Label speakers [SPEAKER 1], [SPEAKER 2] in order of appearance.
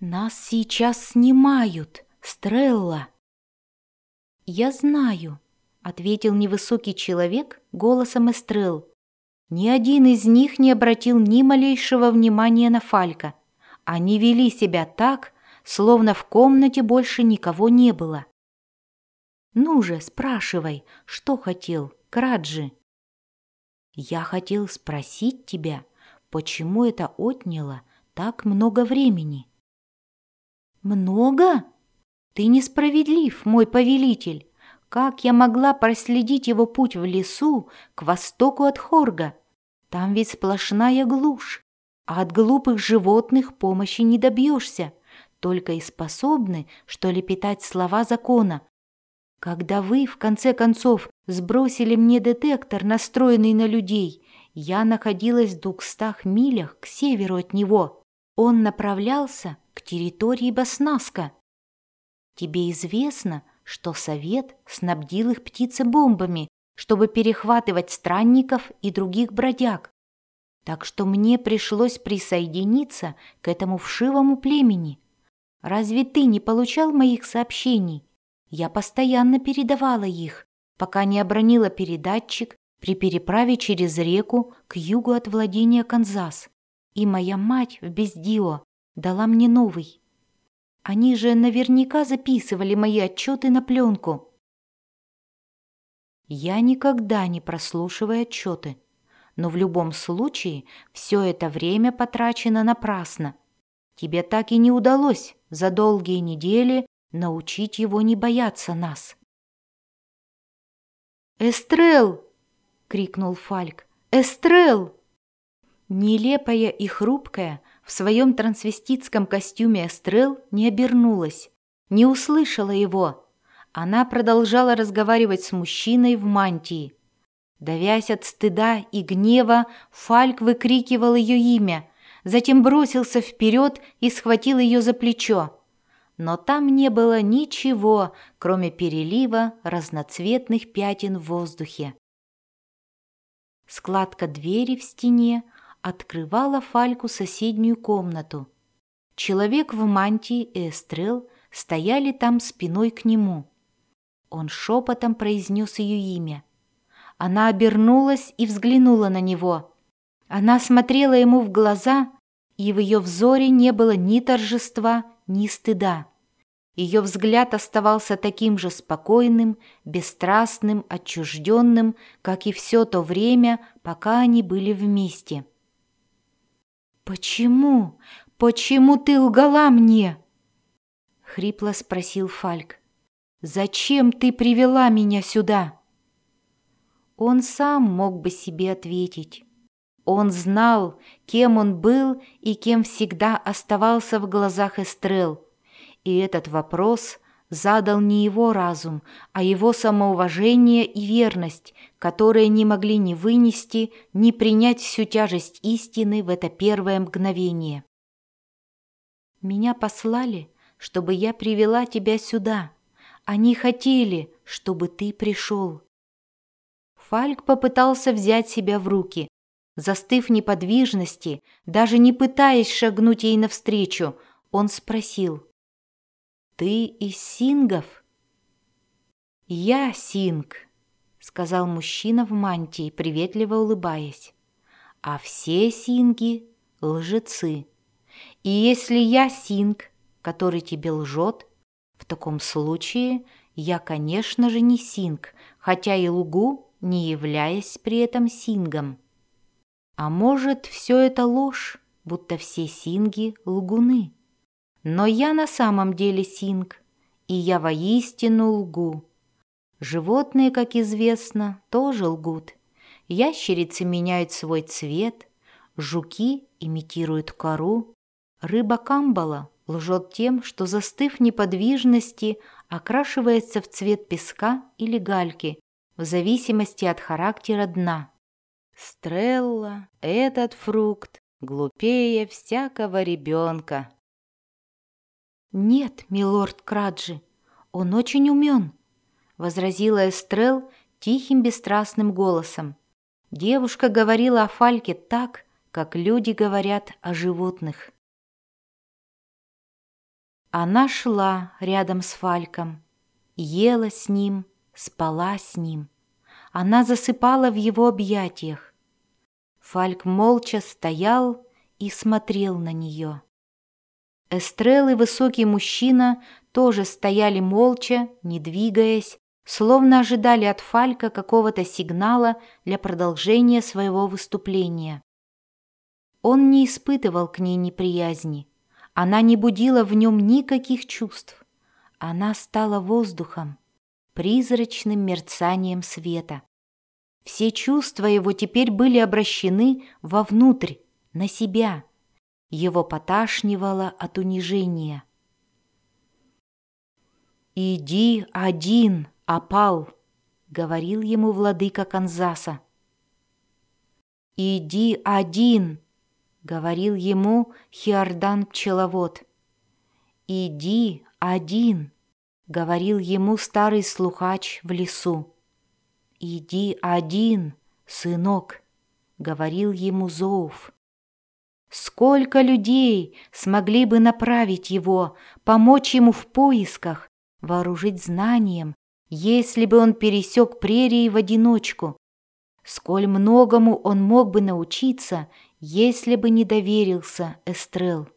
[SPEAKER 1] Нас сейчас снимают, Стрелла. Я знаю, ответил невысокий человек голосом Эстрел. Ни один из них не обратил ни малейшего внимания на Фалька. Они вели себя так, словно в комнате больше никого не было. «Ну же, спрашивай, что хотел, Краджи?» «Я хотел спросить тебя, почему это отняло так много времени?» «Много? Ты несправедлив, мой повелитель. Как я могла проследить его путь в лесу к востоку от Хорга? Там ведь сплошная глушь, а от глупых животных помощи не добьешься, только и способны, что лепетать слова закона. Когда вы, в конце концов, сбросили мне детектор, настроенный на людей, я находилась в двухстах милях к северу от него. Он направлялся к территории Баснаска. Тебе известно, что Совет снабдил их птицебомбами, чтобы перехватывать странников и других бродяг. Так что мне пришлось присоединиться к этому вшивому племени. Разве ты не получал моих сообщений? Я постоянно передавала их, пока не обронила передатчик при переправе через реку к югу от владения Канзас. И моя мать в Бездио дала мне новый. Они же наверняка записывали мои отчеты на пленку. Я никогда не прослушиваю отчеты, но в любом случае все это время потрачено напрасно. Тебе так и не удалось за долгие недели научить его не бояться нас. «Эстрел!» — крикнул Фальк. «Эстрел!» Нелепая и хрупкая, в своем трансвеститском костюме Эстрел не обернулась, не услышала его. Она продолжала разговаривать с мужчиной в мантии. Давясь от стыда и гнева, Фальк выкрикивал ее имя, затем бросился вперед и схватил ее за плечо. Но там не было ничего, кроме перелива разноцветных пятен в воздухе. Складка двери в стене открывала Фальку соседнюю комнату. Человек в мантии и Эстрел стояли там спиной к нему. Он шепотом произнес ее имя. Она обернулась и взглянула на него. Она смотрела ему в глаза, и в ее взоре не было ни торжества, ни стыда. Ее взгляд оставался таким же спокойным, бесстрастным, отчужденным, как и все то время, пока они были вместе. «Почему? Почему ты лгала мне?» — хрипло спросил Фальк. «Зачем ты привела меня сюда?» Он сам мог бы себе ответить. Он знал, кем он был и кем всегда оставался в глазах Эстрел. И этот вопрос задал не его разум, а его самоуважение и верность, которые не могли ни вынести, ни принять всю тяжесть истины в это первое мгновение. «Меня послали, чтобы я привела тебя сюда. Они хотели, чтобы ты пришел». Фальк попытался взять себя в руки. Застыв в неподвижности, даже не пытаясь шагнуть ей навстречу, он спросил. «Ты из сингов?» «Я синг», сказал мужчина в мантии, приветливо улыбаясь. А все синги — лжецы. И если я синг, который тебе лжет, в таком случае я, конечно же, не синг, хотя и лгу, не являясь при этом сингом. А может, все это ложь, будто все синги — лгуны. Но я на самом деле синг, и я воистину лгу. Животные, как известно, тоже лгут. Ящерицы меняют свой цвет, жуки имитируют кору, рыба камбала лжет тем, что, застыв неподвижности, окрашивается в цвет песка или гальки, в зависимости от характера дна. Стрелла, этот фрукт глупее всякого ребенка. Нет, милорд Краджи, он очень умен, возразила Эстрел тихим бесстрастным голосом. Девушка говорила о Фальке так, как люди говорят о животных. Она шла рядом с Фальком, ела с ним, спала с ним. Она засыпала в его объятиях. Фальк молча стоял и смотрел на нее. Эстрел и высокий мужчина тоже стояли молча, не двигаясь, словно ожидали от Фалька какого-то сигнала для продолжения своего выступления. Он не испытывал к ней неприязни. Она не будила в нем никаких чувств. Она стала воздухом, призрачным мерцанием света. Все чувства его теперь были обращены вовнутрь, на себя. Его поташнивало от унижения. «Иди один, опал», — говорил ему владыка Канзаса. «Иди один», — говорил ему Хиордан-пчеловод. «Иди один», — говорил ему старый слухач в лесу. «Иди один, сынок», — говорил ему Зоуф. Сколько людей смогли бы направить его, помочь ему в поисках, вооружить знанием, если бы он пересек прерии в одиночку? Сколь многому он мог бы научиться, если бы не доверился Эстрел.